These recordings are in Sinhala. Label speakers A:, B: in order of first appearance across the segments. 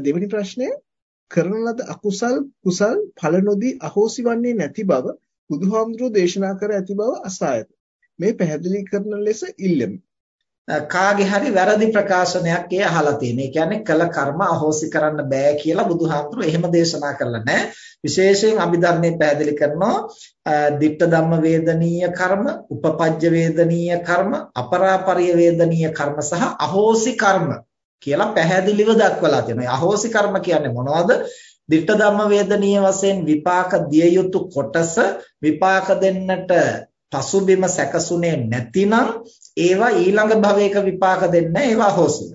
A: දෙවෙනි ප්‍රශ්නය කරන ලද අකුසල් කුසල් ඵල නොදී අහෝසි වන්නේ නැති බව බුදුහාමුදුරෝ දේශනා කර ඇති බව අසායත. මේ පැහැදිලි කරන ලෙස ඉල්ලමි.
B: කාගේ හරි වැරදි ප්‍රකාශනයක් ඒ අහලා තියෙන. ඒ කියන්නේ කළ කර්ම අහෝසි කරන්න බෑ කියලා බුදුහාමුදුරුවෝ එහෙම දේශනා කරලා නැහැ. විශේෂයෙන් අභිධර්මයේ පැහැදිලි කරනවා ditta ධම්ම වේදනීය කර්ම, උපපජ්ජ වේදනීය කර්ම, අපරාපරිය වේදනීය කර්ම සහ අහෝසි කර්ම කියලා පැහැදිලිව දක්වලා තියෙනවා. අහෝසි කර්ම කියන්නේ මොනවද? ditta ධම්ම වේදනීය වශයෙන් විපාක දිය යුතු කොටස විපාක දෙන්නට පසුබිම සැකසුනේ නැතිනම් ඒවා ඊළඟ භවයක විපාක දෙන්න ඒවා අහෝසි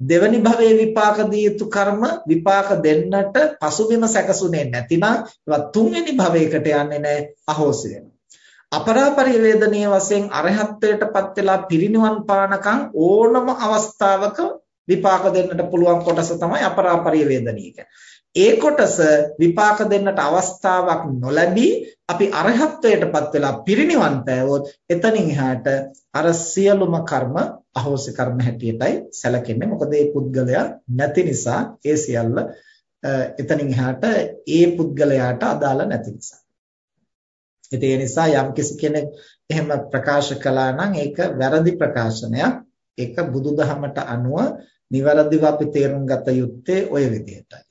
B: දෙවනි භවයේ විපාක දී යුතු කර්ම විපාක දෙන්නට පසුබිම සැකසුනේ නැතිනම් ඒවා තුන්වෙනි භවයකට යන්නේ නැහැ අහෝසි වෙනවා අපරාපරිය වේදනීය වශයෙන් අරහත්ත්වයටපත් වෙලා පිරිනිවන් පානකම් ඕනම අවස්ථාවක විපාක දෙන්නට පුළුවන් කොටස තමයි අපරාපරිය වේදනීය ඒ කොටස විපාක දෙන්නට අවස්ථාවක් නොලැබී අපි අරහත්ත්වයටපත් වෙලා පිරිනිවන් පෑවොත් එතනින් එහාට අර සියලුම කර්ම අහෝසි කර්ම හැටියටයි සැලකෙන්නේ. මොකද ඒ පුද්ගලයා නැති නිසා ඒ සියල්ල එතනින් එහාට ඒ පුද්ගලයාට අදාළ නැති නිසා. ඉතින් ඒ නිසා යම්කිසි කෙනෙක් එහෙම ප්‍රකාශ කළා නම් ඒක වැරදි ප්‍රකාශනයක්. ඒක බුදුදහමට අනුව නිවැරදිව අපි තේරුම් ගත යුත්තේ ওই විදිහටයි.